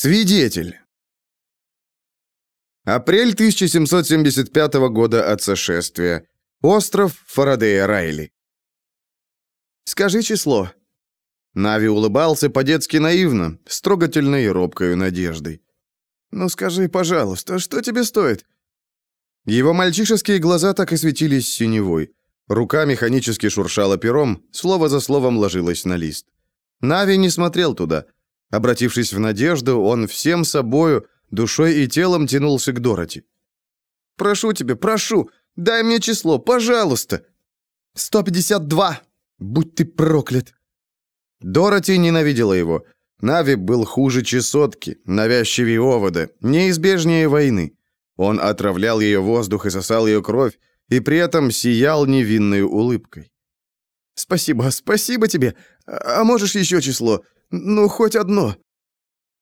Свидетель. Апрель 1775 года от сошествия. Остров Фарадея Райли. «Скажи число». Нави улыбался по-детски наивно, с трогательной и робкой надеждой. «Ну скажи, пожалуйста, что тебе стоит?» Его мальчишеские глаза так и светились синевой. Рука механически шуршала пером, слово за словом ложилось на лист. Нави не смотрел туда. Обратившись в надежду, он всем собою, душой и телом тянулся к Дороти. «Прошу тебя, прошу, дай мне число, пожалуйста!» «Сто пятьдесят два! Будь ты проклят!» Дороти ненавидела его. Нави был хуже чесотки, навязчивее овода, неизбежнее войны. Он отравлял ее воздух и сосал ее кровь, и при этом сиял невинной улыбкой. «Спасибо, спасибо тебе. А можешь еще число? Ну, хоть одно».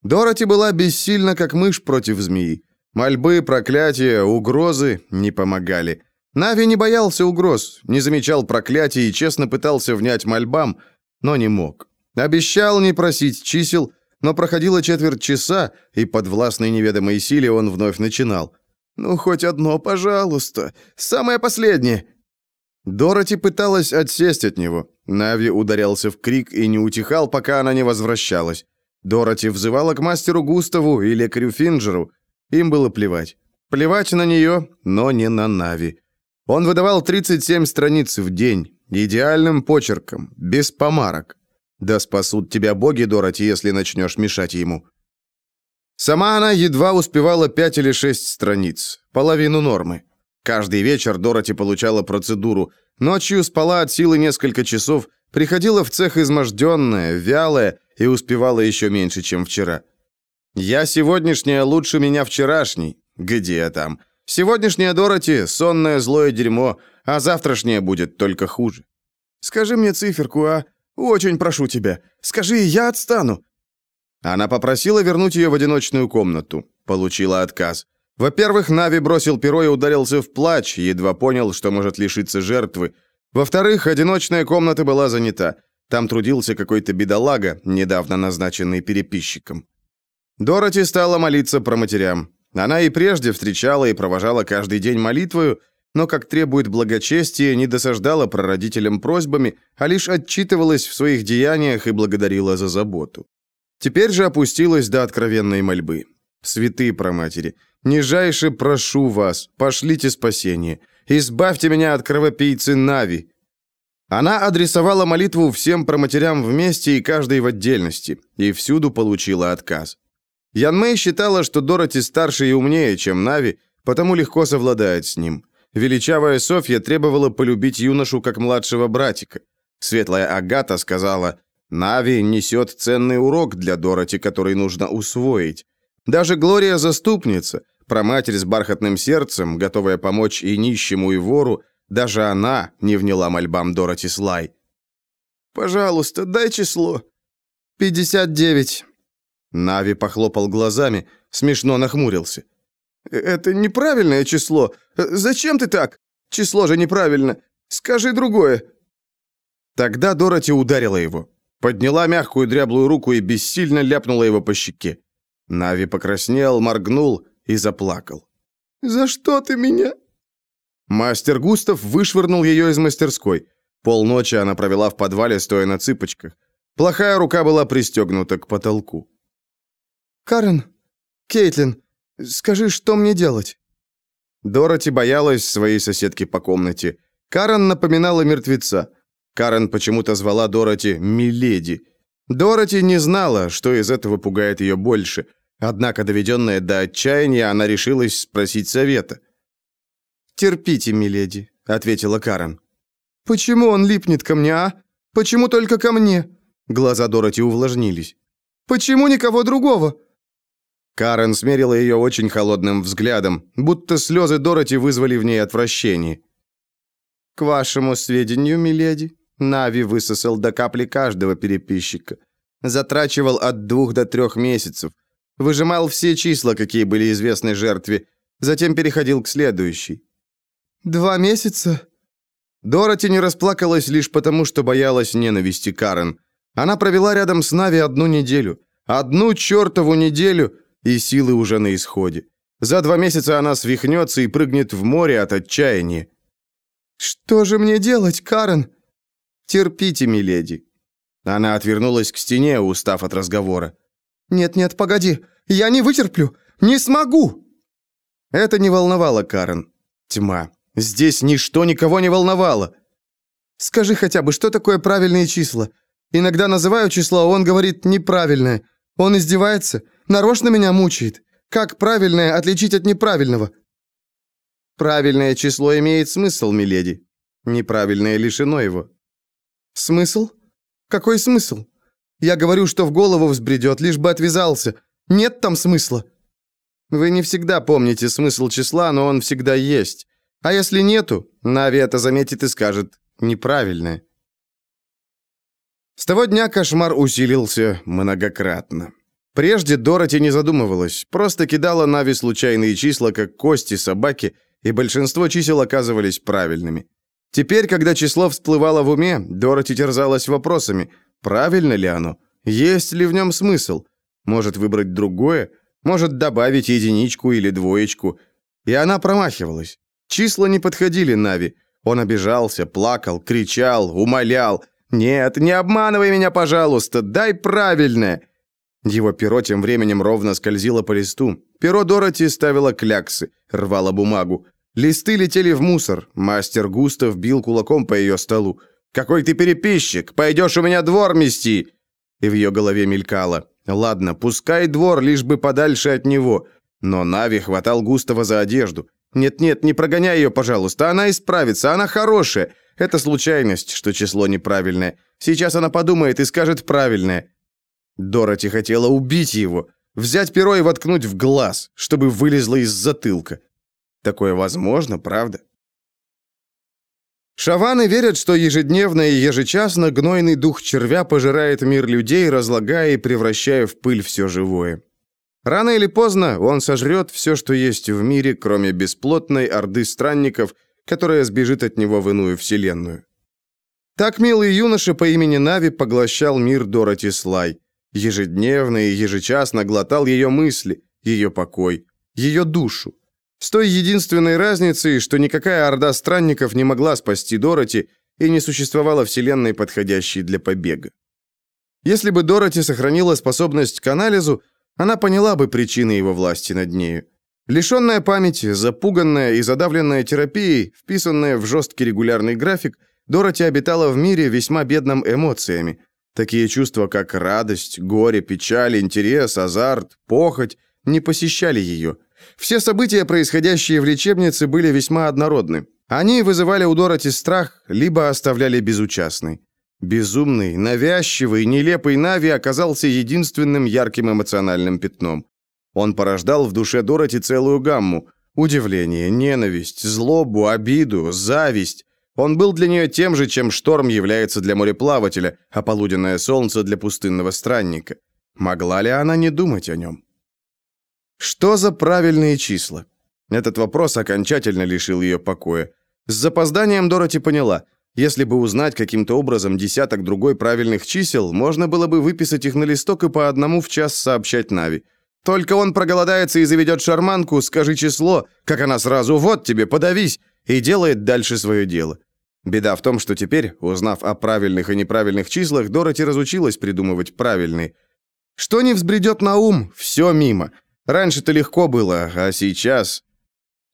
Дороти была бессильна, как мышь против змеи. Мольбы, проклятия, угрозы не помогали. Нави не боялся угроз, не замечал проклятий и честно пытался внять мольбам, но не мог. Обещал не просить чисел, но проходило четверть часа, и под властной неведомой силе он вновь начинал. «Ну, хоть одно, пожалуйста. Самое последнее». Дороти пыталась отсесть от него. Нави ударялся в крик и не утихал, пока она не возвращалась. Дороти взывала к мастеру Густаву и лекарю Финджеру. Им было плевать. Плевать на нее, но не на Нави. Он выдавал 37 страниц в день, идеальным почерком, без помарок. Да спасут тебя боги, Дороти, если начнешь мешать ему. Сама она едва успевала пять или шесть страниц, половину нормы. Каждый вечер Дороти получала процедуру. Ночью спала от силы несколько часов, приходила в цех изможденная, вялая и успевала еще меньше, чем вчера. «Я сегодняшняя лучше меня вчерашней». «Где там?» «Сегодняшняя Дороти — сонное злое дерьмо, а завтрашняя будет только хуже». «Скажи мне циферку, а? Очень прошу тебя. Скажи, я отстану». Она попросила вернуть ее в одиночную комнату. Получила отказ. Во-первых, Нави бросил перо и ударился в плач, едва понял, что может лишиться жертвы. Во-вторых, одиночная комната была занята. Там трудился какой-то бедолага, недавно назначенный переписчиком. Дороти стала молиться про матерям. Она и прежде встречала и провожала каждый день молитвою, но, как требует благочестия, не досаждала прародителям просьбами, а лишь отчитывалась в своих деяниях и благодарила за заботу. Теперь же опустилась до откровенной мольбы. «Святые проматери, Нижайше прошу вас, пошлите спасение. Избавьте меня от кровопийцы Нави». Она адресовала молитву всем проматерям вместе и каждой в отдельности, и всюду получила отказ. Ян Мэй считала, что Дороти старше и умнее, чем Нави, потому легко совладает с ним. Величавая Софья требовала полюбить юношу как младшего братика. Светлая Агата сказала, «Нави несет ценный урок для Дороти, который нужно усвоить. Даже Глория Заступница, Проматерь с бархатным сердцем, готовая помочь и нищему, и вору, даже она не вняла мольбам Дороти Слай. «Пожалуйста, дай число». «Пятьдесят девять». Нави похлопал глазами, смешно нахмурился. «Это неправильное число. Зачем ты так? Число же неправильно. Скажи другое». Тогда Дороти ударила его. Подняла мягкую дряблую руку и бессильно ляпнула его по щеке. Нави покраснел, моргнул, и заплакал. «За что ты меня?» Мастер Густав вышвырнул ее из мастерской. Полночи она провела в подвале, стоя на цыпочках. Плохая рука была пристегнута к потолку. «Карен, Кейтлин, скажи, что мне делать?» Дороти боялась своей соседки по комнате. Карен напоминала мертвеца. Карен почему-то звала Дороти «Миледи». Дороти не знала, что из этого пугает ее больше. Однако, доведенная до отчаяния, она решилась спросить совета. «Терпите, миледи», — ответила Карен. «Почему он липнет ко мне, а? Почему только ко мне?» Глаза Дороти увлажнились. «Почему никого другого?» Карен смерила ее очень холодным взглядом, будто слезы Дороти вызвали в ней отвращение. «К вашему сведению, миледи, Нави высосал до капли каждого переписчика. Затрачивал от двух до трех месяцев. Выжимал все числа, какие были известны жертве, затем переходил к следующей. «Два месяца?» Дороти не расплакалась лишь потому, что боялась ненависти Карен. Она провела рядом с Нави одну неделю. Одну чертову неделю, и силы уже на исходе. За два месяца она свихнется и прыгнет в море от отчаяния. «Что же мне делать, Карен?» «Терпите, миледи». Она отвернулась к стене, устав от разговора. «Нет-нет, погоди, я не вытерплю, не смогу!» Это не волновало Карен. Тьма. Здесь ничто никого не волновало. «Скажи хотя бы, что такое правильные числа? Иногда называю число, а он говорит неправильное. Он издевается, нарочно меня мучает. Как правильное отличить от неправильного?» «Правильное число имеет смысл, миледи. Неправильное лишено его». «Смысл? Какой смысл? Я говорю, что в голову взбредет, лишь бы отвязался. Нет там смысла». «Вы не всегда помните смысл числа, но он всегда есть. А если нету, Нави это заметит и скажет «неправильное». С того дня кошмар усилился многократно. Прежде Дороти не задумывалась, просто кидала Нави случайные числа, как кости собаки, и большинство чисел оказывались правильными. Теперь, когда число всплывало в уме, Дороти терзалась вопросами, правильно ли оно, есть ли в нем смысл, может выбрать другое, может добавить единичку или двоечку. И она промахивалась. Числа не подходили Нави. Он обижался, плакал, кричал, умолял. «Нет, не обманывай меня, пожалуйста, дай правильное!» Его перо тем временем ровно скользило по листу. Перо Дороти ставило кляксы, рвало бумагу. Листы летели в мусор. Мастер Густав бил кулаком по ее столу. «Какой ты переписчик! Пойдешь у меня двор мести!» И в ее голове мелькало. «Ладно, пускай двор, лишь бы подальше от него». Но Нави хватал Густава за одежду. «Нет-нет, не прогоняй ее, пожалуйста, она исправится, она хорошая. Это случайность, что число неправильное. Сейчас она подумает и скажет правильное». Дороти хотела убить его, взять перо и воткнуть в глаз, чтобы вылезло из затылка. Такое возможно, правда? Шаваны верят, что ежедневно и ежечасно гнойный дух червя пожирает мир людей, разлагая и превращая в пыль все живое. Рано или поздно он сожрет все, что есть в мире, кроме бесплотной орды странников, которая сбежит от него в иную вселенную. Так милый юноша по имени Нави поглощал мир Дороти Слай. Ежедневно и ежечасно глотал ее мысли, ее покой, ее душу. С той единственной разницей, что никакая орда странников не могла спасти Дороти, и не существовало вселенной, подходящей для побега. Если бы Дороти сохранила способность к анализу, она поняла бы причины его власти над нею. Лишенная памяти, запуганная и задавленная терапией, вписанная в жесткий регулярный график, Дороти обитала в мире весьма бедным эмоциями. Такие чувства, как радость, горе, печаль, интерес, азарт, похоть, не посещали ее – все события, происходящие в лечебнице, были весьма однородны. Они вызывали у Дороти страх, либо оставляли безучастной. Безумный, навязчивый, нелепый Нави оказался единственным ярким эмоциональным пятном. Он порождал в душе Дороти целую гамму. Удивление, ненависть, злобу, обиду, зависть. Он был для нее тем же, чем шторм является для мореплавателя, а полуденное солнце для пустынного странника. Могла ли она не думать о нем? Что за правильные числа? Этот вопрос окончательно лишил ее покоя. С запозданием Дороти поняла, если бы узнать каким-то образом десяток другой правильных чисел, можно было бы выписать их на листок и по одному в час сообщать Нави. Только он проголодается и заведет шарманку, скажи число, как она сразу «вот тебе, подавись», и делает дальше свое дело. Беда в том, что теперь, узнав о правильных и неправильных числах, Дороти разучилась придумывать правильные. Что не взбредет на ум, все мимо – Раньше-то легко было, а сейчас...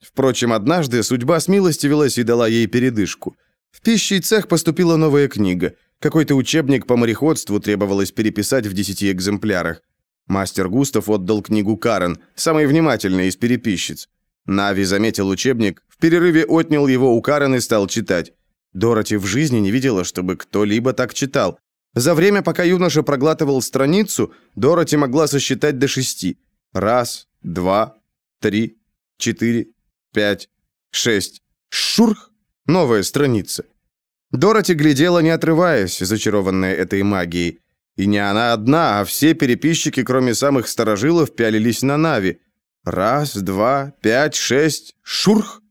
Впрочем, однажды судьба смилостивилась и дала ей передышку. В пищий цех поступила новая книга. Какой-то учебник по мореходству требовалось переписать в десяти экземплярах. Мастер Густав отдал книгу Карен, самой внимательной из переписчиц. Нави заметил учебник, в перерыве отнял его у Карен и стал читать. Дороти в жизни не видела, чтобы кто-либо так читал. За время, пока юноша проглатывал страницу, Дороти могла сосчитать до шести – Раз, два, три, четыре, пять, шесть. Шурх! Новая страница. Дороти глядела, не отрываясь, зачарованная этой магией. И не она одна, а все переписчики, кроме самых старожилов, пялились на Нави. Раз, два, пять, шесть. Шурх!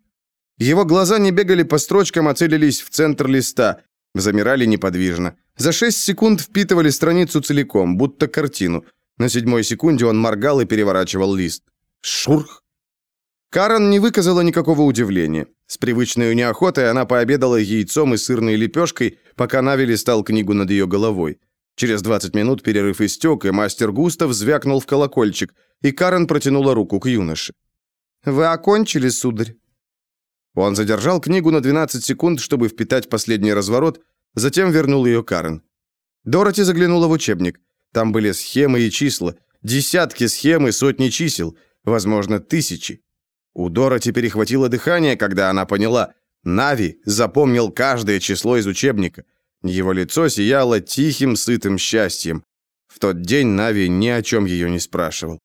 Его глаза не бегали по строчкам, а целились в центр листа. Замирали неподвижно. За шесть секунд впитывали страницу целиком, будто картину. На седьмой секунде он моргал и переворачивал лист. Шурх! Карен не выказала никакого удивления. С привычной неохотой она пообедала яйцом и сырной лепешкой, пока Нави листал книгу над ее головой. Через 20 минут перерыв истек, и мастер Густав звякнул в колокольчик, и Карен протянула руку к юноше. «Вы окончили, сударь?» Он задержал книгу на 12 секунд, чтобы впитать последний разворот, затем вернул ее Карен. Дороти заглянула в учебник. Там были схемы и числа. Десятки схем и сотни чисел. Возможно, тысячи. У Дороти перехватило дыхание, когда она поняла. Нави запомнил каждое число из учебника. Его лицо сияло тихим, сытым счастьем. В тот день Нави ни о чем ее не спрашивал.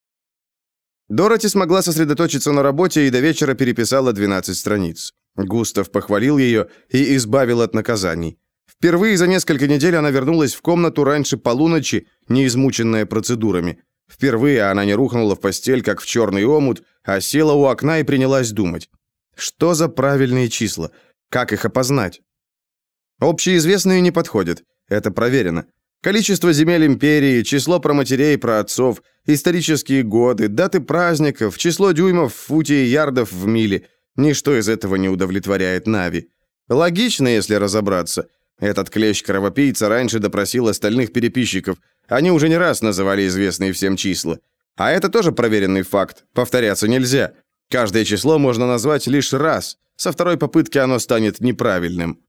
Дороти смогла сосредоточиться на работе и до вечера переписала 12 страниц. Густав похвалил ее и избавил от наказаний. Впервые за несколько недель она вернулась в комнату раньше полуночи, не измученная процедурами. Впервые она не рухнула в постель, как в черный омут, а села у окна и принялась думать. Что за правильные числа? Как их опознать? Общеизвестные не подходят. Это проверено. Количество земель империи, число проматерей и праотцов, исторические годы, даты праздников, число дюймов в футе и ярдов в миле. Ничто из этого не удовлетворяет Нави. Логично, если разобраться. Этот клещ-кровопийца раньше допросил остальных переписчиков. Они уже не раз называли известные всем числа. А это тоже проверенный факт. Повторяться нельзя. Каждое число можно назвать лишь раз. Со второй попытки оно станет неправильным.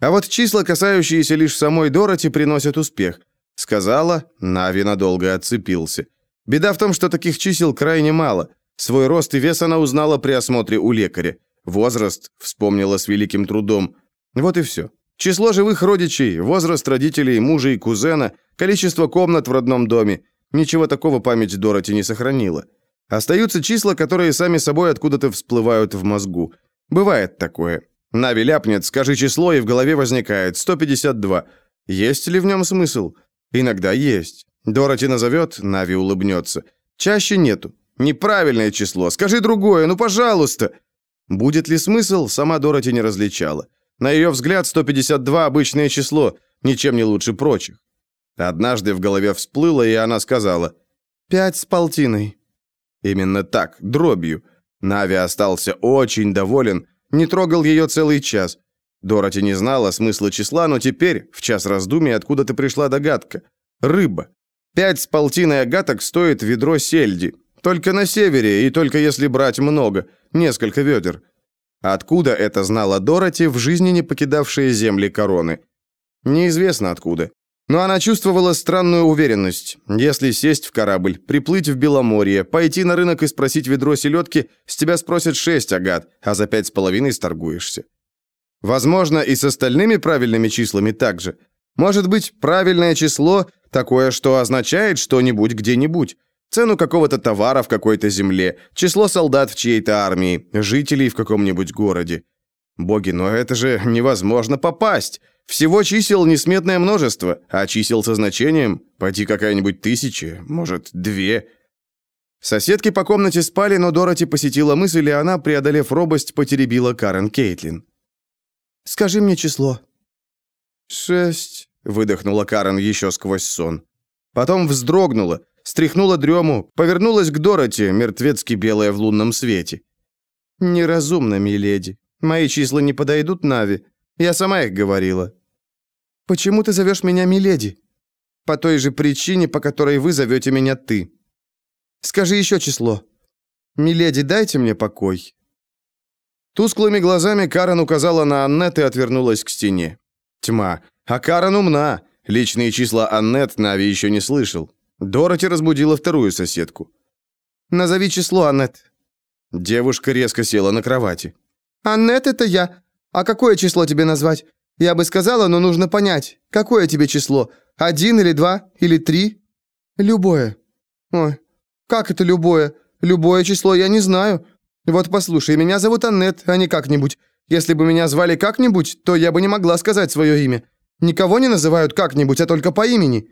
А вот числа, касающиеся лишь самой Дороти, приносят успех. Сказала, Нави надолго отцепился. Беда в том, что таких чисел крайне мало. Свой рост и вес она узнала при осмотре у лекаря. Возраст вспомнила с великим трудом. Вот и все. Число живых родичей, возраст родителей, мужа и кузена, количество комнат в родном доме. Ничего такого память Дороти не сохранила. Остаются числа, которые сами собой откуда-то всплывают в мозгу. Бывает такое. Нави ляпнет, скажи число, и в голове возникает 152. Есть ли в нем смысл? Иногда есть. Дороти назовет, Нави улыбнется. Чаще нету. Неправильное число. Скажи другое, ну пожалуйста. Будет ли смысл, сама Дороти не различала. На ее взгляд, 152 обычное число, ничем не лучше прочих. Однажды в голове всплыло, и она сказала «Пять с полтиной». Именно так, дробью. Нави остался очень доволен, не трогал ее целый час. Дороти не знала смысла числа, но теперь, в час раздумий, откуда-то пришла догадка. Рыба. Пять с полтиной агаток стоит ведро сельди. Только на севере, и только если брать много, несколько ведер. Откуда это знала Дороти, в жизни не покидавшая земли короны? Неизвестно откуда. Но она чувствовала странную уверенность. Если сесть в корабль, приплыть в Беломорье, пойти на рынок и спросить ведро селедки, с тебя спросят шесть агат, а за пять с половиной сторгуешься. Возможно, и с остальными правильными числами так же. Может быть, правильное число такое, что означает что-нибудь где-нибудь. Цену какого-то товара в какой-то земле, число солдат в чьей-то армии, жителей в каком-нибудь городе. Боги, но это же невозможно попасть. Всего чисел несметное множество, а чисел со значением поди какая-нибудь тысяча, может, две. Соседки по комнате спали, но Дороти посетила мысль, и она, преодолев робость, потеребила Карен Кейтлин. «Скажи мне число». «Шесть», — выдохнула Карен еще сквозь сон. Потом вздрогнула, стряхнула дрему, повернулась к Дороти, мертвецки белая в лунном свете. «Неразумно, миледи. Мои числа не подойдут Нави. Я сама их говорила». «Почему ты зовешь меня Миледи?» «По той же причине, по которой вы зовете меня ты». «Скажи еще число». «Миледи, дайте мне покой». Тусклыми глазами Карен указала на Аннет и отвернулась к стене. Тьма. А Карен умна. Личные числа Аннет Нави еще не слышал. Дороти разбудила вторую соседку. «Назови число, Аннет». Девушка резко села на кровати. «Аннет, это я. А какое число тебе назвать? Я бы сказала, но нужно понять, какое тебе число? Один или два? Или три? Любое. Ой, как это любое? Любое число я не знаю. Вот послушай, меня зовут Аннет, а не как-нибудь. Если бы меня звали как-нибудь, то я бы не могла сказать свое имя. Никого не называют как-нибудь, а только по имени.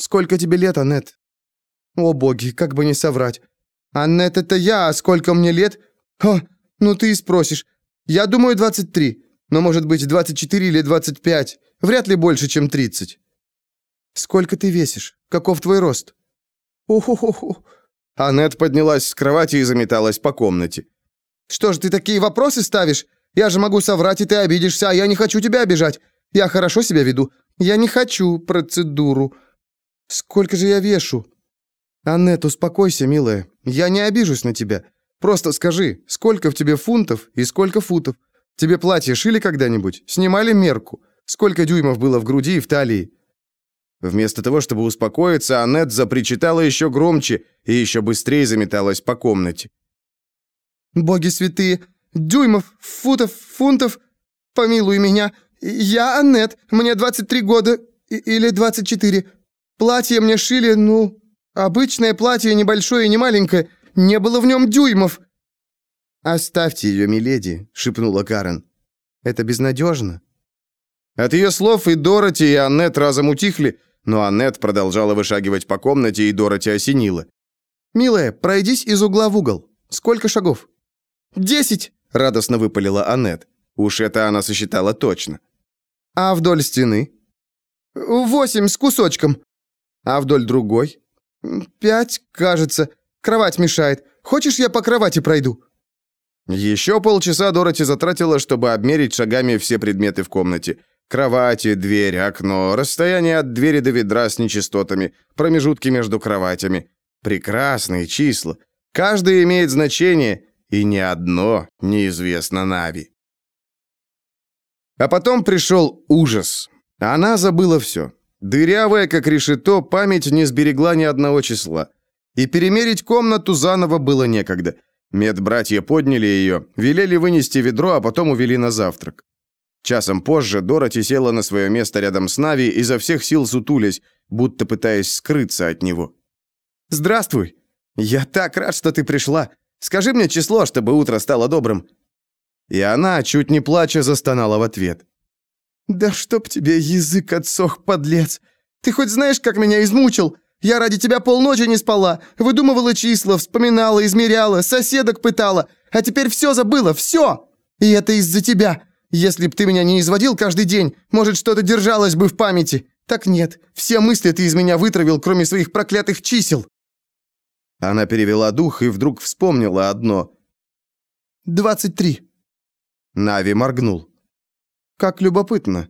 Сколько тебе лет, Аннет? О, боги, как бы не соврать. Аннет, это я, а сколько мне лет? О, ну ты и спросишь. Я думаю, 23 но может быть 24 или 25, вряд ли больше, чем 30. Сколько ты весишь? Каков твой рост? Уху-ху-ху. Аннет поднялась с кровати и заметалась по комнате. «Что же ты такие вопросы ставишь? Я же могу соврать, и ты обидишься, а я не хочу тебя обижать. Я хорошо себя веду. Я не хочу процедуру. Сколько же я вешу?» «Аннет, успокойся, милая. Я не обижусь на тебя. Просто скажи, сколько в тебе фунтов и сколько футов? Тебе платье шили когда-нибудь? Снимали мерку? Сколько дюймов было в груди и в талии?» Вместо того, чтобы успокоиться, Аннет запричитала еще громче и еще быстрее заметалась по комнате. «Боги святые! Дюймов, футов, фунтов! Помилуй меня! Я Аннет, мне 23 года или 24. Платье мне шили, ну, обычное платье, небольшое и не маленькое. Не было в нем дюймов». «Оставьте ее, миледи», — шепнула Карен. «Это безнадежно». От ее слов и Дороти, и Аннет разом утихли, но Аннет продолжала вышагивать по комнате, и Дороти осенила. «Милая, пройдись из угла в угол. Сколько шагов?» «Десять!» — радостно выпалила Аннет. Уж это она сосчитала точно. «А вдоль стены?» «Восемь с кусочком». «А вдоль другой?» «Пять, кажется. Кровать мешает. Хочешь, я по кровати пройду?» Еще полчаса Дороти затратила, чтобы обмерить шагами все предметы в комнате. Кровати, дверь, окно, расстояние от двери до ведра с нечистотами, промежутки между кроватями. Прекрасные числа. Каждое имеет значение, и ни одно неизвестно Нави. А потом пришел ужас. Она забыла все. Дырявая, как решето, память не сберегла ни одного числа. И перемерить комнату заново было некогда. Медбратья подняли ее, велели вынести ведро, а потом увели на завтрак. Часом позже Дороти села на свое место рядом с Нави, изо всех сил сутулясь, будто пытаясь скрыться от него. «Здравствуй! Я так рад, что ты пришла! Скажи мне число, чтобы утро стало добрым!» И она, чуть не плача, застонала в ответ. «Да чтоб тебе язык отсох, подлец! Ты хоть знаешь, как меня измучил? Я ради тебя полночи не спала, выдумывала числа, вспоминала, измеряла, соседок пытала, а теперь все забыла, все! И это из-за тебя!» Если б ты меня не изводил каждый день, может, что-то держалось бы в памяти. Так нет, все мысли ты из меня вытравил, кроме своих проклятых чисел». Она перевела дух и вдруг вспомнила одно. «Двадцать три». Нави моргнул. «Как любопытно.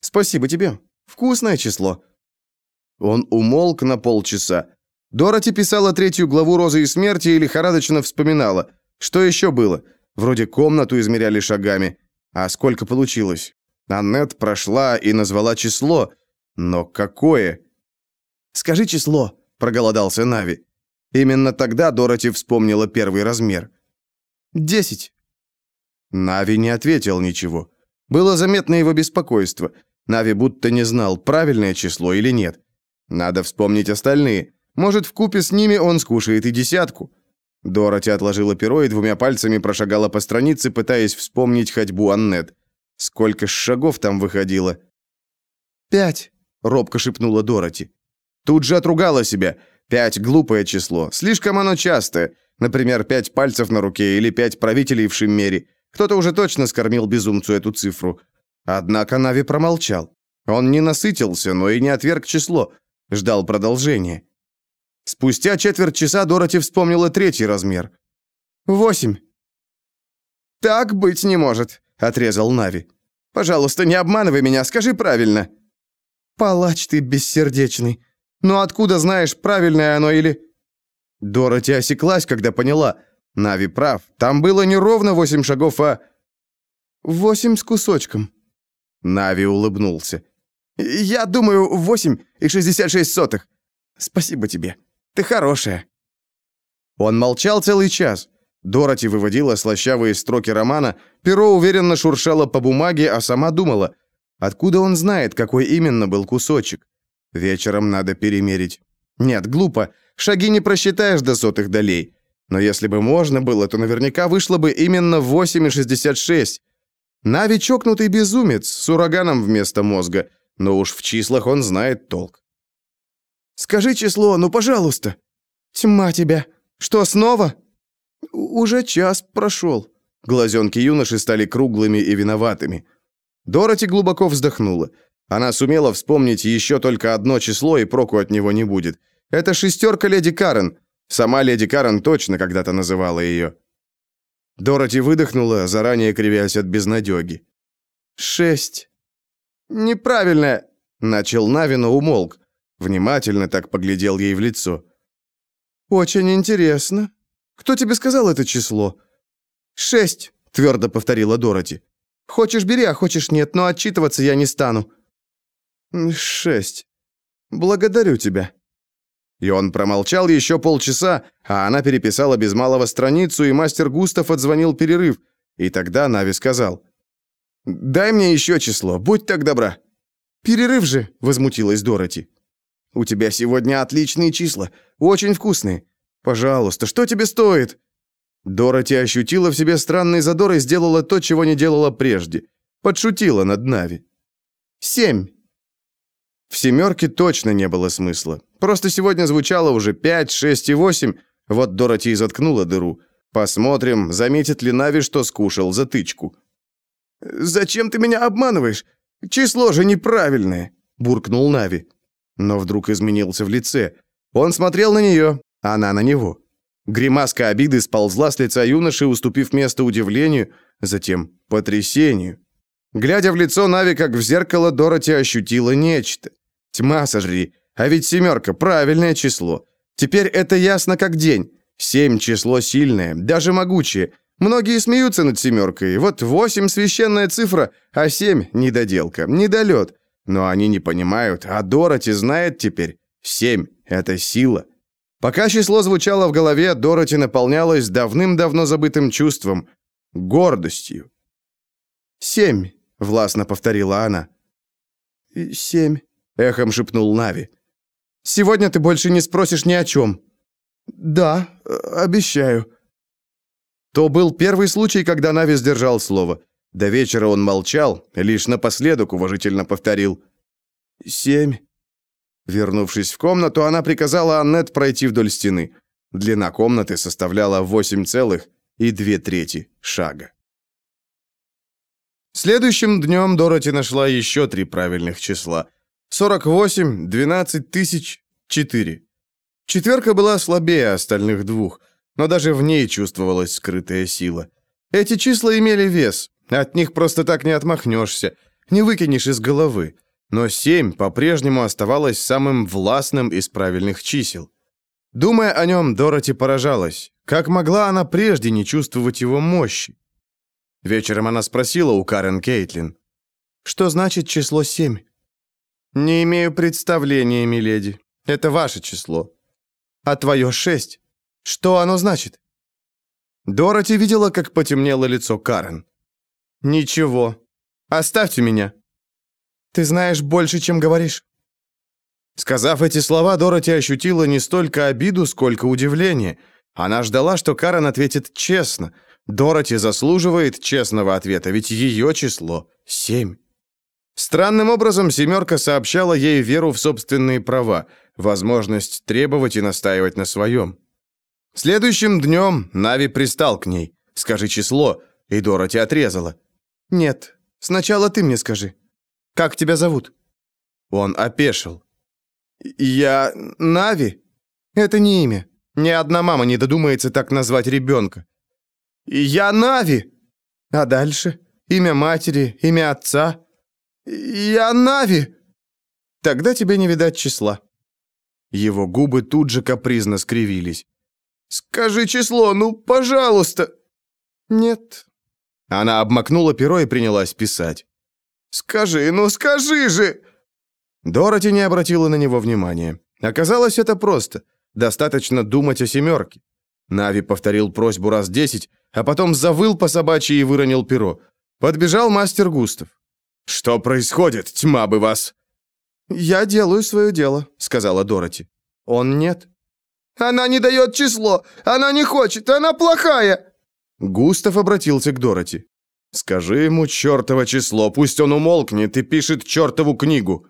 Спасибо тебе. Вкусное число». Он умолк на полчаса. Дороти писала третью главу «Розы и смерти» и лихорадочно вспоминала. Что еще было? Вроде комнату измеряли шагами. А сколько получилось? Аннет прошла и назвала число. Но какое? «Скажи число», — проголодался Нави. Именно тогда Дороти вспомнила первый размер. «Десять». Нави не ответил ничего. Было заметно его беспокойство. Нави будто не знал, правильное число или нет. Надо вспомнить остальные. Может, в купе с ними он скушает и десятку. Дороти отложила перо и двумя пальцами прошагала по странице, пытаясь вспомнить ходьбу Аннет. Сколько шагов там выходило? «Пять», — робко шепнула Дороти. Тут же отругала себя. Пять — глупое число. Слишком оно частое. Например, пять пальцев на руке или пять правителей в Шиммере. Кто-то уже точно скормил безумцу эту цифру. Однако Нави промолчал. Он не насытился, но и не отверг число. Ждал продолжения. Спустя четверть часа Дороти вспомнила третий размер. «Восемь». «Так быть не может», — отрезал Нави. «Пожалуйста, не обманывай меня, скажи правильно». «Палач ты бессердечный. Но откуда знаешь, правильное оно или...» Дороти осеклась, когда поняла. Нави прав. Там было не ровно восемь шагов, а... «Восемь с кусочком». Нави улыбнулся. «Я думаю, восемь и шестьдесят шесть сотых. Спасибо тебе». Ты хорошая». Он молчал целый час. Дороти выводила слащавые строки романа, перо уверенно шуршало по бумаге, а сама думала, откуда он знает, какой именно был кусочек. Вечером надо перемерить. Нет, глупо, шаги не просчитаешь до сотых долей. Но если бы можно было, то наверняка вышло бы именно 8,66. Нави чокнутый безумец с ураганом вместо мозга, но уж в числах он знает толк. Скажи число, ну, пожалуйста». «Тьма тебя. Что, снова?» «Уже час прошел». Глазенки юноши стали круглыми и виноватыми. Дороти глубоко вздохнула. Она сумела вспомнить еще только одно число, и проку от него не будет. Это шестерка леди Карен. Сама леди Карен точно когда-то называла ее. Дороти выдохнула, заранее кривясь от безнадеги. «Шесть». «Неправильно!» — начал Нави, но умолк. Внимательно так поглядел ей в лицо. «Очень интересно. Кто тебе сказал это число?» «Шесть», — твердо повторила Дороти. «Хочешь, бери, а хочешь, нет, но отчитываться я не стану». «Шесть. Благодарю тебя». И он промолчал еще полчаса, а она переписала без малого страницу, и мастер Густав отзвонил перерыв. И тогда Нави сказал, «Дай мне еще число, будь так добра». «Перерыв же», — возмутилась Дороти. «У тебя сегодня отличные числа, очень вкусные. Пожалуйста, что тебе стоит?» Дороти ощутила в себе странный задор и сделала то, чего не делала прежде. Подшутила над Нави. «Семь». В «семерке» точно не было смысла. Просто сегодня звучало уже пять, шесть и восемь. Вот Дороти и заткнула дыру. Посмотрим, заметит ли Нави, что скушал затычку. «Зачем ты меня обманываешь? Число же неправильное!» – буркнул Нави. Но вдруг изменился в лице. Он смотрел на нее, она на него. Гримаска обиды сползла с лица юноши, уступив место удивлению, затем потрясению. Глядя в лицо Нави, как в зеркало, Дороти ощутила нечто. Тьма сожри, а ведь семерка – правильное число. Теперь это ясно как день. Семь – число сильное, даже могучее. Многие смеются над семеркой. Вот восемь – священная цифра, а семь – недоделка, недолет. Но они не понимают, а Дороти знает теперь. Семь – это сила. Пока число звучало в голове, Дороти наполнялась давным-давно забытым чувством – гордостью. «Семь», — властно повторила она. «Семь», — эхом шепнул Нави. «Сегодня ты больше не спросишь ни о чем». «Да, обещаю». То был первый случай, когда Нави сдержал слово. До вечера он молчал, лишь напоследок уважительно повторил. «Семь». Вернувшись в комнату, она приказала Аннет пройти вдоль стены. Длина комнаты составляла 8 целых и две трети шага. Следующим днем Дороти нашла еще три правильных числа. 48, 12 тысяч, 4. Четверка была слабее остальных двух, но даже в ней чувствовалась скрытая сила. Эти числа имели вес, от них просто так не отмахнешься, не выкинешь из головы но 7 по-прежнему оставалось самым властным из правильных чисел. Думая о нем, Дороти поражалась. Как могла она прежде не чувствовать его мощи? Вечером она спросила у Карен Кейтлин. «Что значит число 7?» «Не имею представления, миледи. Это ваше число». «А твое 6? Что оно значит?» Дороти видела, как потемнело лицо Карен. «Ничего. Оставьте меня». Ты знаешь больше, чем говоришь». Сказав эти слова, Дороти ощутила не столько обиду, сколько удивление. Она ждала, что Карен ответит честно. Дороти заслуживает честного ответа, ведь ее число — семь. Странным образом семерка сообщала ей веру в собственные права, возможность требовать и настаивать на своем. Следующим днем Нави пристал к ней. «Скажи число», и Дороти отрезала. «Нет, сначала ты мне скажи». Как тебя зовут?» Он опешил. «Я Нави? Это не имя. Ни одна мама не додумается так назвать ребенка. Я Нави! А дальше? Имя матери, имя отца? Я Нави! Тогда тебе не видать числа». Его губы тут же капризно скривились. «Скажи число, ну, пожалуйста!» «Нет». Она обмакнула перо и принялась писать. «Скажи, ну скажи же!» Дороти не обратила на него внимания. Оказалось, это просто. Достаточно думать о семерке. Нави повторил просьбу раз десять, а потом завыл по собачьи и выронил перо. Подбежал мастер Густав. «Что происходит, тьма бы вас!» «Я делаю свое дело», — сказала Дороти. «Он нет». «Она не дает число! Она не хочет! Она плохая!» Густав обратился к Дороти. Скажи ему чертово число, пусть он умолкнет и пишет чертову книгу».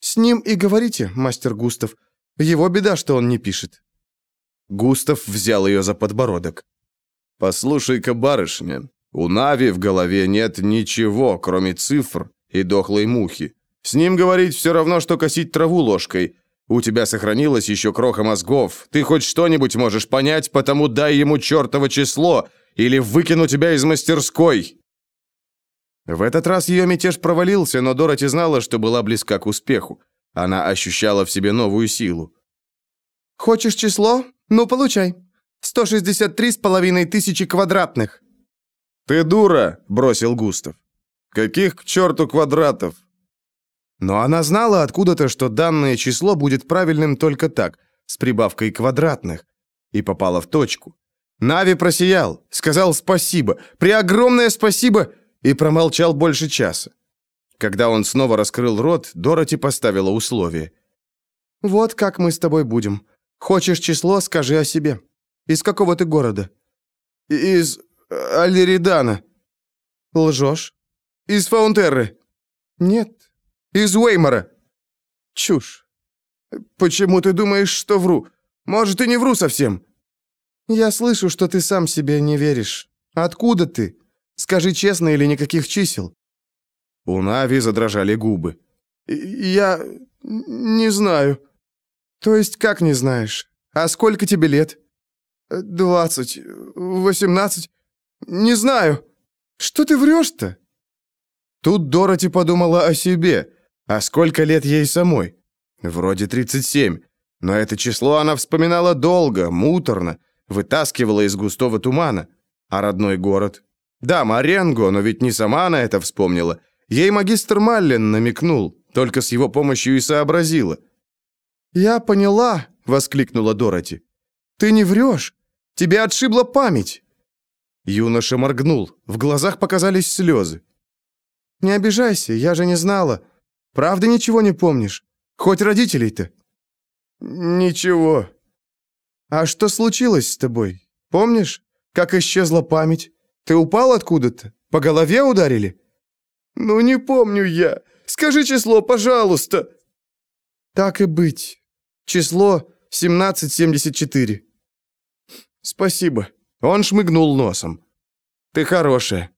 «С ним и говорите, мастер Густав. Его беда, что он не пишет». Густав взял ее за подбородок. «Послушай-ка, барышня, у Нави в голове нет ничего, кроме цифр и дохлой мухи. С ним говорить все равно, что косить траву ложкой. У тебя сохранилось еще кроха мозгов. Ты хоть что-нибудь можешь понять, потому дай ему чертово число, или выкину тебя из мастерской!» В этот раз ее мятеж провалился, но Дороти знала, что была близка к успеху. Она ощущала в себе новую силу. «Хочешь число? Ну, получай. 163 с половиной тысячи квадратных». «Ты дура!» – бросил Густав. «Каких к черту квадратов?» Но она знала откуда-то, что данное число будет правильным только так, с прибавкой квадратных, и попала в точку. Нави просиял, сказал спасибо, преогромное спасибо, и промолчал больше часа. Когда он снова раскрыл рот, Дороти поставила условие. «Вот как мы с тобой будем. Хочешь число, скажи о себе. Из какого ты города?» «Из Алеридана». «Лжешь?» «Из Фаунтерры». «Нет, из Уэймора». «Чушь». «Почему ты думаешь, что вру? Может, и не вру совсем?» «Я слышу, что ты сам себе не веришь. Откуда ты? Скажи честно или никаких чисел?» У Нави задрожали губы. «Я не знаю». «То есть как не знаешь? А сколько тебе лет?» «Двадцать, восемнадцать. Не знаю. Что ты врешь-то?» Тут Дороти подумала о себе. А сколько лет ей самой? Вроде 37. Но это число она вспоминала долго, муторно, вытаскивала из густого тумана. А родной город? Да, Маренго, но ведь не сама она это вспомнила. Ей магистр Маллен намекнул, только с его помощью и сообразила. «Я поняла», — воскликнула Дороти. «Ты не врешь. Тебе отшибла память». Юноша моргнул. В глазах показались слезы. «Не обижайся, я же не знала. Правда ничего не помнишь? Хоть родителей-то?» «Ничего». «А что случилось с тобой? Помнишь, как исчезла память? Ты упал откуда-то? По голове ударили?» «Ну, не помню я. Скажи число, пожалуйста». «Так и быть. Число 1774». «Спасибо». Он шмыгнул носом. «Ты хорошая».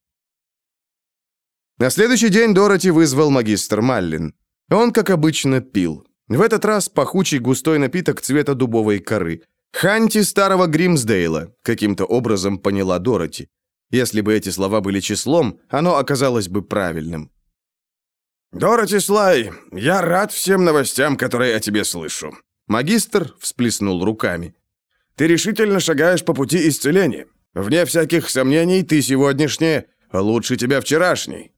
На следующий день Дороти вызвал магистр Маллин. Он, как обычно, пил. В этот раз пахучий густой напиток цвета дубовой коры. Ханти старого Гримсдейла, каким-то образом поняла Дороти. Если бы эти слова были числом, оно оказалось бы правильным. «Дороти Слай, я рад всем новостям, которые о тебе слышу». Магистр всплеснул руками. «Ты решительно шагаешь по пути исцеления. Вне всяких сомнений, ты сегодняшняя лучше тебя вчерашней».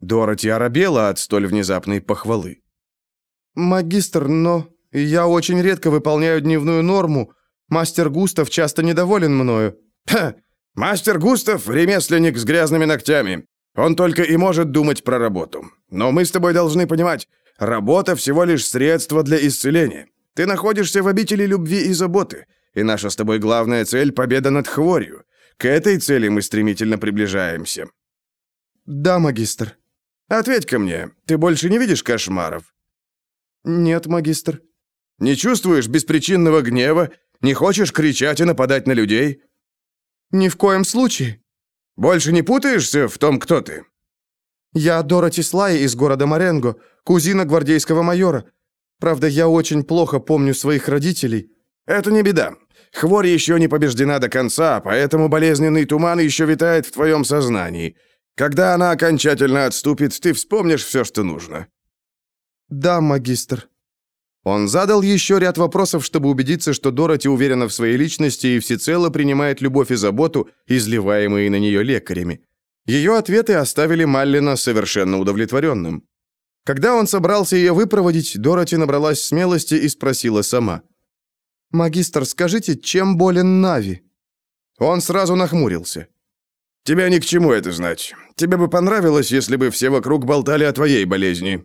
Дороти оробела от столь внезапной похвалы. «Магистр, но я очень редко выполняю дневную норму. Мастер Густав часто недоволен мною». «Ха! Мастер Густав — ремесленник с грязными ногтями. Он только и может думать про работу. Но мы с тобой должны понимать, работа всего лишь средство для исцеления. Ты находишься в обители любви и заботы, и наша с тобой главная цель — победа над хворью. К этой цели мы стремительно приближаемся». «Да, магистр». «Ответь-ка мне, ты больше не видишь кошмаров?» «Нет, магистр». «Не чувствуешь беспричинного гнева? Не хочешь кричать и нападать на людей?» «Ни в коем случае». «Больше не путаешься в том, кто ты?» «Я Дороти Слай из города Маренго, кузина гвардейского майора. Правда, я очень плохо помню своих родителей». «Это не беда. Хворь еще не побеждена до конца, поэтому болезненный туман еще витает в твоем сознании. Когда она окончательно отступит, ты вспомнишь все, что нужно». «Да, магистр». Он задал еще ряд вопросов, чтобы убедиться, что Дороти уверена в своей личности и всецело принимает любовь и заботу, изливаемые на нее лекарями. Ее ответы оставили Маллина совершенно удовлетворенным. Когда он собрался ее выпроводить, Дороти набралась смелости и спросила сама. «Магистр, скажите, чем болен Нави?» Он сразу нахмурился. «Тебе ни к чему это знать. Тебе бы понравилось, если бы все вокруг болтали о твоей болезни».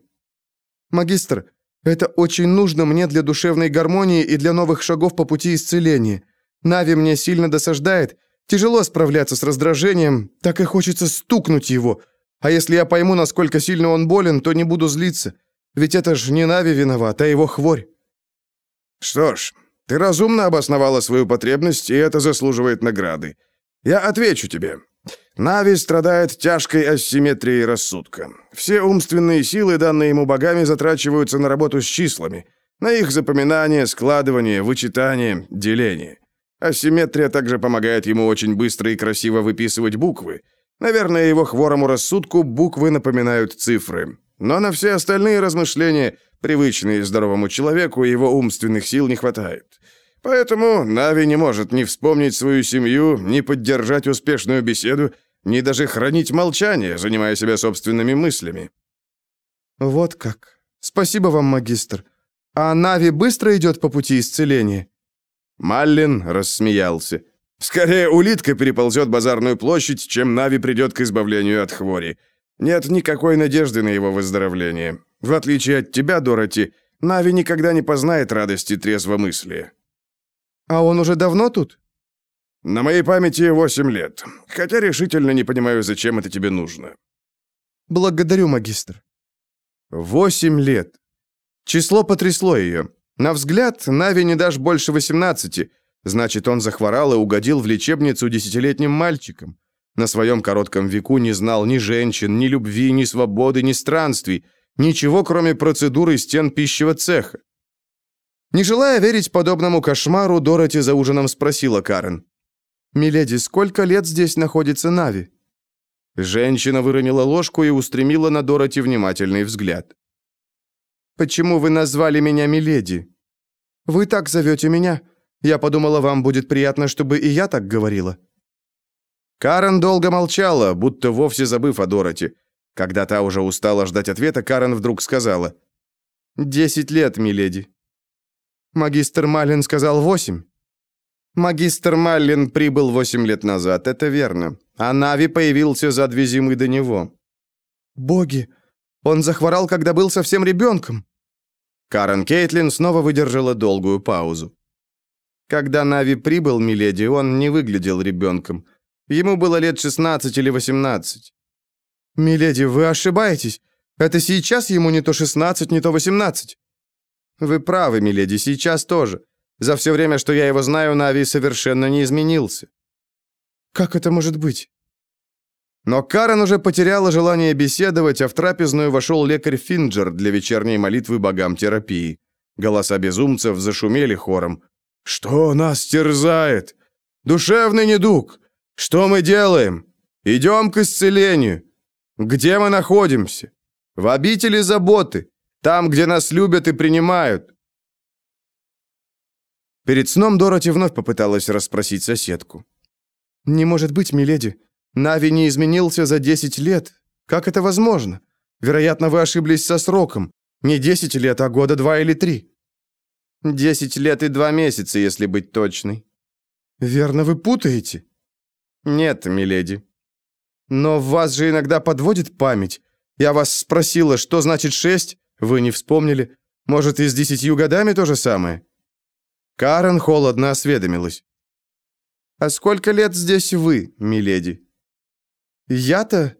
«Магистр, это очень нужно мне для душевной гармонии и для новых шагов по пути исцеления. Нави мне сильно досаждает, тяжело справляться с раздражением, так и хочется стукнуть его. А если я пойму, насколько сильно он болен, то не буду злиться. Ведь это ж не Нави виноват, а его хворь». «Что ж, ты разумно обосновала свою потребность, и это заслуживает награды. Я отвечу тебе. Нави страдает тяжкой асимметрией рассудка. Все умственные силы, данные ему богами, затрачиваются на работу с числами. На их запоминание, складывание, вычитание, деление. Асимметрия также помогает ему очень быстро и красиво выписывать буквы. Наверное, его хворому рассудку буквы напоминают цифры. Но на все остальные размышления, привычные здоровому человеку, его умственных сил не хватает. Поэтому Нави не может ни вспомнить свою семью, ни поддержать успешную беседу, ни даже хранить молчание, занимая себя собственными мыслями. Вот как. Спасибо вам, магистр. А Нави быстро идет по пути исцеления? Маллин рассмеялся. Скорее, улитка переползет базарную площадь, чем Нави придет к избавлению от хвори. Нет никакой надежды на его выздоровление. В отличие от тебя, Дороти, Нави никогда не познает радости трезвомыслия. А он уже давно тут? На моей памяти восемь лет. Хотя решительно не понимаю, зачем это тебе нужно. Благодарю, магистр. Восемь лет. Число потрясло ее. На взгляд, Нави не дашь больше 18. Значит, он захворал и угодил в лечебницу десятилетним мальчиком. На своем коротком веку не знал ни женщин, ни любви, ни свободы, ни странствий. Ничего, кроме процедуры стен пищевого цеха. Не желая верить подобному кошмару, Дороти за ужином спросила Карен. «Миледи, сколько лет здесь находится Нави?» Женщина выронила ложку и устремила на Дороти внимательный взгляд. «Почему вы назвали меня Миледи?» «Вы так зовете меня. Я подумала, вам будет приятно, чтобы и я так говорила». Карен долго молчала, будто вовсе забыв о Дороти. Когда та уже устала ждать ответа, Карен вдруг сказала. «Десять лет, миледи». Магистр Маллин сказал восемь. Магистр Маллин прибыл восемь лет назад, это верно. А Нави появился за две зимы до него. «Боги, он захворал, когда был совсем ребенком». Карен Кейтлин снова выдержала долгую паузу. Когда Нави прибыл, миледи, он не выглядел ребенком. Ему было лет 16 или 18. «Миледи, вы ошибаетесь. Это сейчас ему не то 16, не то 18». «Вы правы, миледи, сейчас тоже. За все время, что я его знаю, Нави совершенно не изменился». «Как это может быть?» Но Карен уже потеряла желание беседовать, а в трапезную вошел лекарь Финджер для вечерней молитвы богам терапии. Голоса безумцев зашумели хором. «Что нас терзает? Душевный недуг! Что мы делаем? Идем к исцелению! Где мы находимся? В обители заботы, там, где нас любят и принимают!» Перед сном Дороти вновь попыталась расспросить соседку. «Не может быть, миледи. Нави не изменился за 10 лет. Как это возможно? Вероятно, вы ошиблись со сроком. Не 10 лет, а года два или три». «Десять лет и два месяца, если быть точной». «Верно, вы путаете?» «Нет, миледи». «Но вас же иногда подводит память. Я вас спросила, что значит шесть? Вы не вспомнили. Может, и с десятью годами то же самое?» Карен холодно осведомилась. «А сколько лет здесь вы, миледи?» «Я-то?»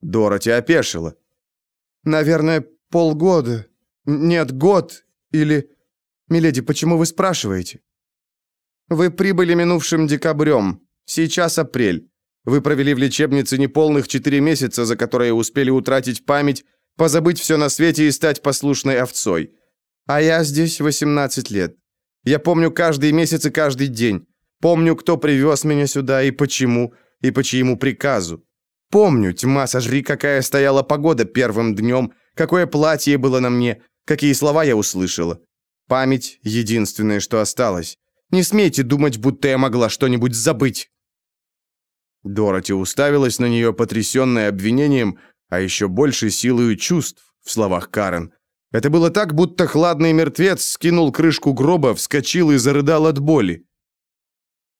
Дороти опешила. «Наверное, полгода. Нет, год. Или...» «Миледи, почему вы спрашиваете?» «Вы прибыли минувшим декабрем. Сейчас апрель. Вы провели в лечебнице неполных четыре месяца, за которые успели утратить память, позабыть все на свете и стать послушной овцой. А я здесь 18 лет. Я помню каждый месяц и каждый день. Помню, кто привез меня сюда и почему, и по чьему приказу. Помню, тьма, сожри, какая стояла погода первым днем, какое платье было на мне, какие слова я услышала. Память — единственное, что осталось. Не смейте думать, будто я могла что-нибудь забыть». Дороти уставилась на нее, потрясенная обвинением, а еще больше силою чувств в словах Карен. Это было так, будто хладный мертвец скинул крышку гроба, вскочил и зарыдал от боли.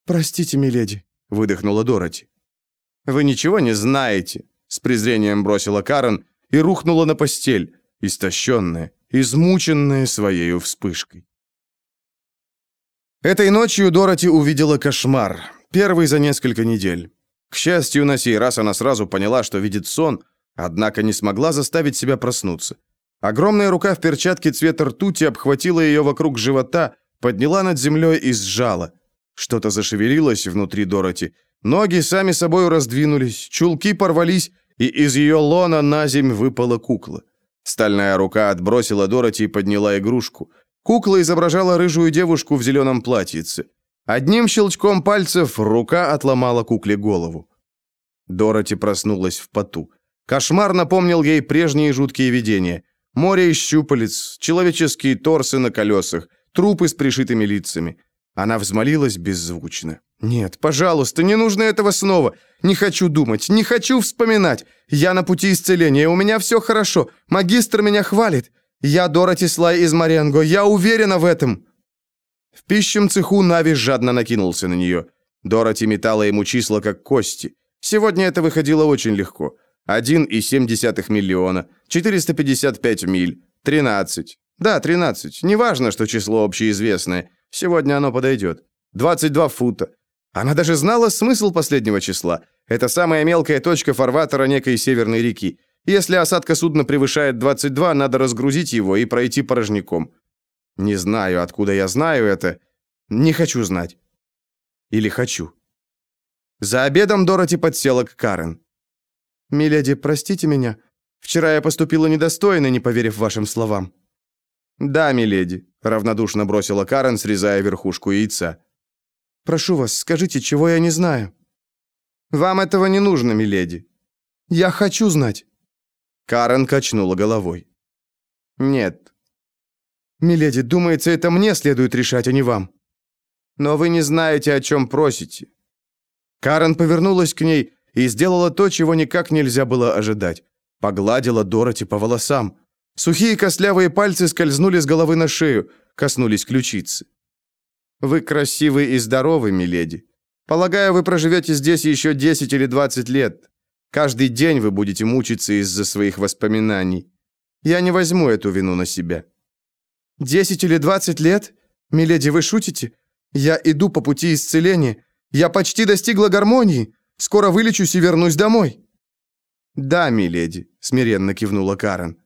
«Простите, миледи», — выдохнула Дороти. «Вы ничего не знаете», — с презрением бросила Карен и рухнула на постель, истощенная, измученная своей вспышкой. Этой ночью Дороти увидела кошмар, первый за несколько недель. К счастью, на сей раз она сразу поняла, что видит сон, однако не смогла заставить себя проснуться. Огромная рука в перчатке цвета ртути обхватила ее вокруг живота, подняла над землей и сжала. Что-то зашевелилось внутри Дороти. Ноги сами собой раздвинулись, чулки порвались, и из ее лона на земь выпала кукла. Стальная рука отбросила Дороти и подняла игрушку. Кукла изображала рыжую девушку в зеленом платьице. Одним щелчком пальцев рука отломала кукле голову. Дороти проснулась в поту. Кошмар напомнил ей прежние жуткие видения. Море из щупалец, человеческие торсы на колесах, трупы с пришитыми лицами. Она взмолилась беззвучно. «Нет, пожалуйста, не нужно этого снова. Не хочу думать, не хочу вспоминать. Я на пути исцеления, у меня все хорошо. Магистр меня хвалит. Я Дороти Слай из Маренго, я уверена в этом». Пищем цеху Нави жадно накинулся на нее. Дороти метала ему числа, как кости. Сегодня это выходило очень легко. 1,7 миллиона, 455 миль, 13. Да, 13. Неважно, что число общеизвестное. Сегодня оно подойдет. 22 фута. Она даже знала смысл последнего числа. Это самая мелкая точка фарватера некой северной реки. Если осадка судна превышает 22, надо разгрузить его и пройти порожняком. Не знаю, откуда я знаю это. Не хочу знать. Или хочу. За обедом Дороти подсела к Карен. «Миледи, простите меня. Вчера я поступила недостойно, не поверив вашим словам». «Да, миледи», — равнодушно бросила Карен, срезая верхушку яйца. «Прошу вас, скажите, чего я не знаю?» «Вам этого не нужно, миледи». «Я хочу знать». Карен качнула головой. «Нет». «Миледи, думается, это мне следует решать, а не вам». «Но вы не знаете, о чем просите». Карен повернулась к ней и сделала то, чего никак нельзя было ожидать. Погладила Дороти по волосам. Сухие костлявые пальцы скользнули с головы на шею, коснулись ключицы. «Вы красивы и здоровы, миледи. Полагаю, вы проживете здесь еще 10 или 20 лет. Каждый день вы будете мучиться из-за своих воспоминаний. Я не возьму эту вину на себя». «Десять или двадцать лет? Миледи, вы шутите? Я иду по пути исцеления. Я почти достигла гармонии. Скоро вылечусь и вернусь домой». «Да, миледи», — смиренно кивнула Карен.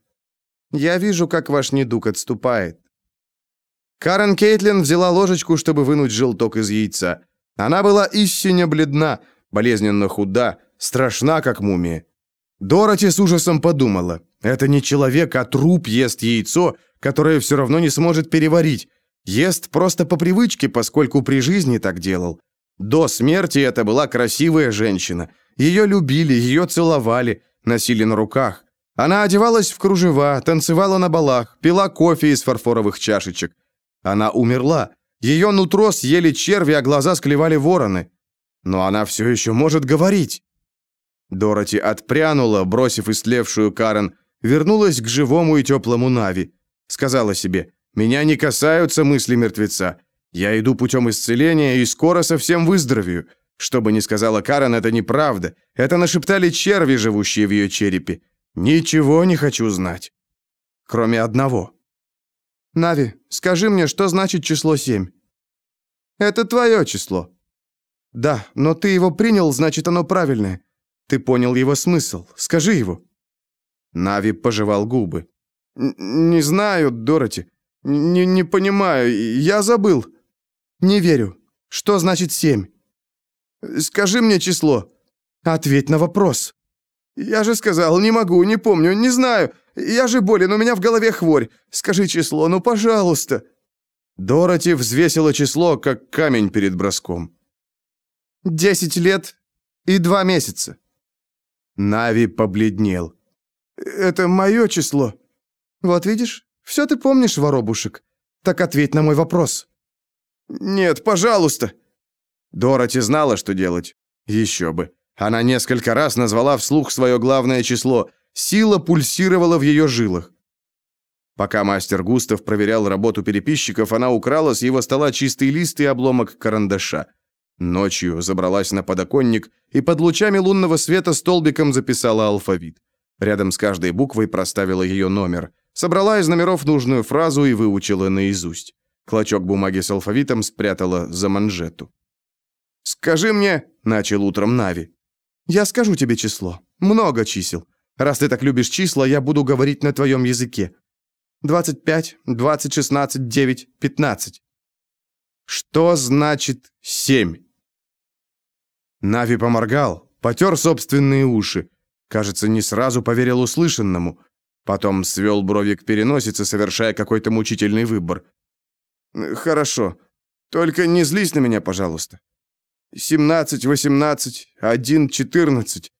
Я вижу, как ваш недуг отступает». Карен Кейтлин взяла ложечку, чтобы вынуть желток из яйца. Она была истинно бледна, болезненно худа, страшна, как мумия. Дороти с ужасом подумала. Это не человек, а труп ест яйцо, которое все равно не сможет переварить. Ест просто по привычке, поскольку при жизни так делал. До смерти это была красивая женщина. Ее любили, ее целовали, носили на руках. Она одевалась в кружева, танцевала на балах, пила кофе из фарфоровых чашечек. Она умерла. Ее нутро съели черви, а глаза склевали вороны. Но она все еще может говорить. Дороти отпрянула, бросив истлевшую Карен, вернулась к живому и теплому Нави. Сказала себе, «Меня не касаются мысли мертвеца. Я иду путем исцеления и скоро совсем выздоровею». Что бы ни сказала Карен, это неправда. Это нашептали черви, живущие в ее черепе. Ничего не хочу знать. Кроме одного. Нави, скажи мне, что значит число семь? Это твое число. Да, но ты его принял, значит, оно правильное. Ты понял его смысл. Скажи его. Нави пожевал губы. «Не знаю, Дороти. Не, не понимаю. Я забыл». «Не верю. Что значит семь?» «Скажи мне число». «Ответь на вопрос». «Я же сказал, не могу, не помню, не знаю. Я же болен, у меня в голове хворь. Скажи число, ну, пожалуйста». Дороти взвесила число, как камень перед броском. «Десять лет и два месяца». Нави побледнел. «Это мое число». «Вот видишь, все ты помнишь, воробушек. Так ответь на мой вопрос». «Нет, пожалуйста». Дороти знала, что делать. Еще бы. Она несколько раз назвала вслух свое главное число. Сила пульсировала в ее жилах. Пока мастер Густав проверял работу переписчиков, она украла с его стола чистый лист и обломок карандаша. Ночью забралась на подоконник и под лучами лунного света столбиком записала алфавит. Рядом с каждой буквой проставила ее номер. Собрала из номеров нужную фразу и выучила наизусть. Клочок бумаги с алфавитом спрятала за манжету. «Скажи мне», — начал утром Нави, я скажу тебе число. Много чисел. Раз ты так любишь числа, я буду говорить на твоем языке. 25, 20, 16, 9, 15. Что значит 7? Нави поморгал, потер собственные уши. Кажется, не сразу поверил услышанному. Потом свел брови к переносице, совершая какой-то мучительный выбор. Хорошо. Только не злись на меня, пожалуйста. 17, 18, 1, 14.